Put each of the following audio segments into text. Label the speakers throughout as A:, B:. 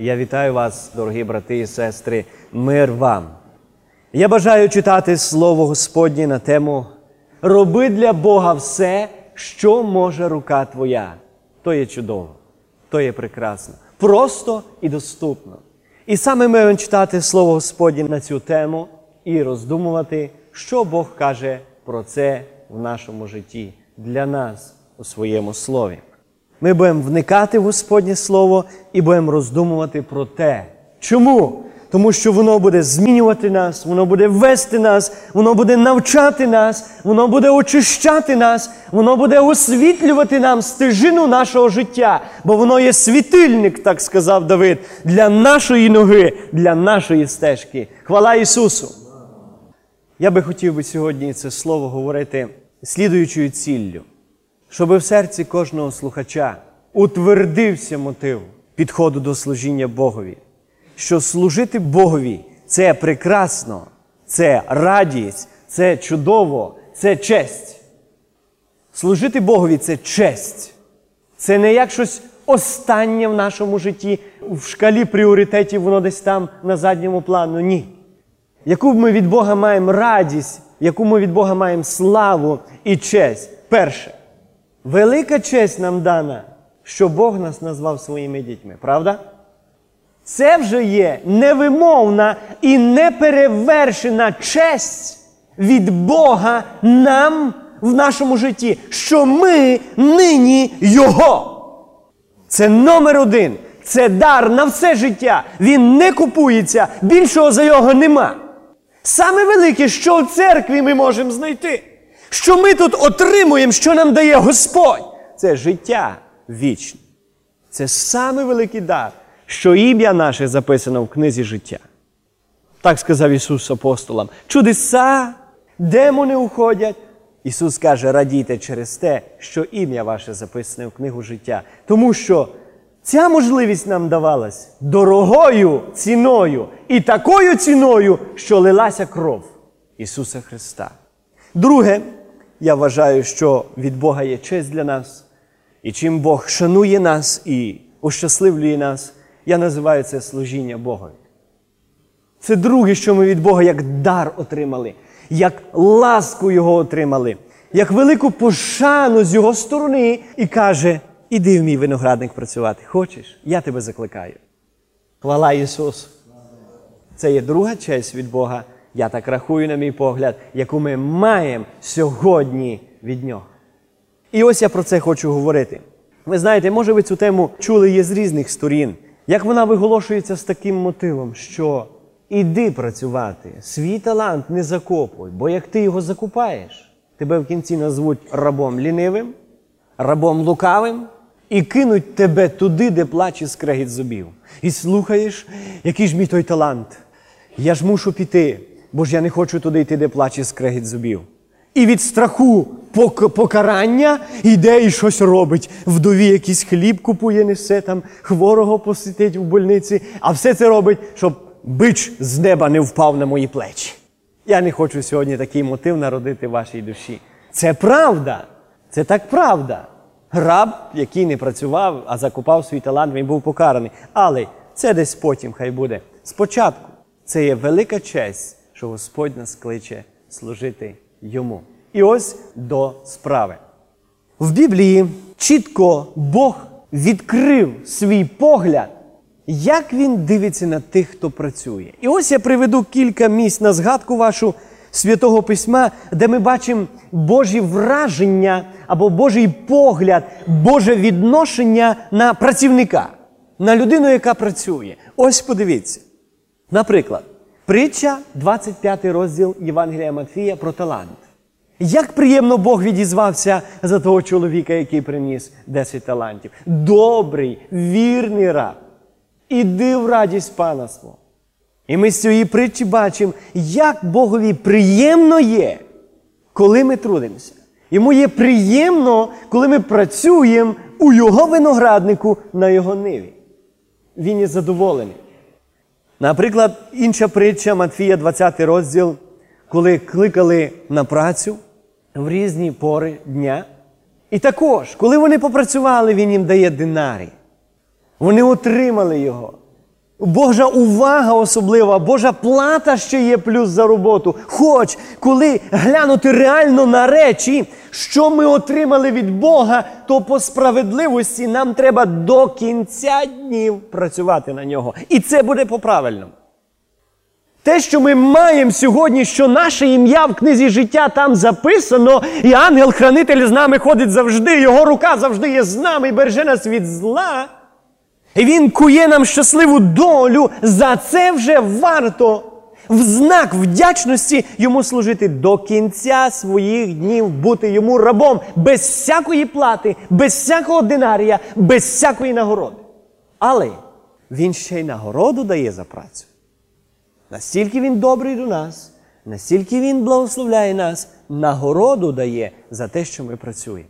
A: Я вітаю вас, дорогі брати і сестри, мир вам. Я бажаю читати Слово Господнє на тему Роби для Бога все, що може рука твоя. То є чудово, то є прекрасно, просто і доступно. І саме ми будемо читати Слово Господнє на цю тему і роздумувати, що Бог каже про це в нашому житті для нас у своєму слові. Ми будемо вникати в Господнє Слово і будемо роздумувати про те. Чому? Тому що воно буде змінювати нас, воно буде вести нас, воно буде навчати нас, воно буде очищати нас, воно буде освітлювати нам стежину нашого життя, бо воно є світильник, так сказав Давид, для нашої ноги, для нашої стежки. Хвала Ісусу! Я би хотів би сьогодні це слово говорити слідуючою ціллю щоб в серці кожного слухача утвердився мотив підходу до служіння Богові, що служити Богові це прекрасно, це радість, це чудово, це честь. Служити Богові це честь. Це не як щось останнє в нашому житті, в шкалі пріоритетів воно десь там на задньому плану. Ні. Яку ми від Бога маємо радість, яку ми від Бога маємо славу і честь. Перше. Велика честь нам дана, що Бог нас назвав своїми дітьми, правда? Це вже є невимовна і неперевершена честь від Бога нам в нашому житті, що ми нині Його. Це номер один. Це дар на все життя. Він не купується, більшого за його нема. Саме велике, що в церкві ми можемо знайти. Що ми тут отримуємо, що нам дає Господь? Це життя вічне. Це саме великий дар, що ім'я наше записано в книзі життя. Так сказав Ісус апостолам. Чудеса, демони уходять. Ісус каже, радійте через те, що ім'я ваше записане в книгу життя. Тому що ця можливість нам давалась дорогою ціною і такою ціною, що лилася кров Ісуса Христа. Друге, я вважаю, що від Бога є честь для нас. І чим Бог шанує нас і ощасливлює нас, я називаю це служіння Богові. Це друге, що ми від Бога як дар отримали, як ласку Його отримали, як велику пошану з Його сторони і каже: іди в мій виноградник працювати. Хочеш? Я тебе закликаю. Хвала Ісусу! Це є друга честь від Бога. Я так рахую, на мій погляд, яку ми маємо сьогодні від нього. І ось я про це хочу говорити. Ви знаєте, може ви цю тему чули є з різних сторін, як вона виголошується з таким мотивом, що іди працювати, свій талант не закопуй, бо як ти його закупаєш, тебе в кінці назвуть рабом лінивим, рабом лукавим і кинуть тебе туди, де плаче скрегіт зубів. І слухаєш, який ж мій той талант. Я ж мушу піти, бо ж я не хочу туди йти, де плаче скрегіт зубів. І від страху покарання йде і щось робить. Вдові якийсь хліб купує, несе там, хворого посетить в больниці, а все це робить, щоб бич з неба не впав на мої плечі. Я не хочу сьогодні такий мотив народити в вашій душі. Це правда. Це так правда. Раб, який не працював, а закупав свій талант, він був покараний. Але це десь потім хай буде. Спочатку це є велика честь, що Господь нас кличе служити йому. І ось до справи. В Біблії чітко Бог відкрив свій погляд, як він дивиться на тих, хто працює. І ось я приведу кілька місць на згадку вашу святого письма, де ми бачимо Божі враження або Божий погляд, Боже відношення на працівника, на людину, яка працює. Ось подивіться. Наприклад, притча, 25 розділ Євангелія Матфія про талант. Як приємно Бог відізвався за того чоловіка, який приніс 10 талантів. Добрий, вірний раб. Іди в радість пана свого. І ми з цієї притчі бачимо, як Богові приємно є, коли ми трудимося. Йому є приємно, коли ми працюємо у його винограднику на його ниві. Він є задоволений. Наприклад, інша притча Матфія, 20 розділ, коли кликали на працю в різні пори дня. І також, коли вони попрацювали, він їм дає динарій. Вони отримали його. Божа увага особлива, Божа плата ще є плюс за роботу. Хоч коли глянути реально на речі, що ми отримали від Бога, то по справедливості нам треба до кінця днів працювати на нього. І це буде по-правильному. Те, що ми маємо сьогодні, що наше ім'я в книзі життя там записано, і ангел-хранитель з нами ходить завжди, його рука завжди є з нами і береже нас від зла. І він кує нам щасливу долю. За це вже варто в знак вдячності йому служити до кінця своїх днів, бути йому рабом без всякої плати, без всякого динарія, без всякої нагороди. Але він ще й нагороду дає за працю. Настільки він добрий до нас, настільки він благословляє нас, нагороду дає за те, що ми працюємо.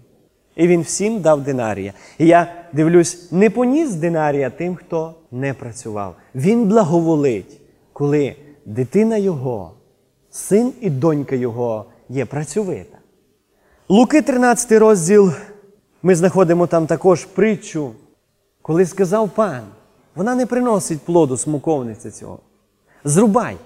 A: І він всім дав динарія. І я дивлюсь, не поніс динарія тим, хто не працював. Він благоволить, коли дитина його, син і донька його є працьовита. Луки 13 розділ. Ми знаходимо там також притчу, коли сказав пан, вона не приносить плоду смоковниця цього. Зрубай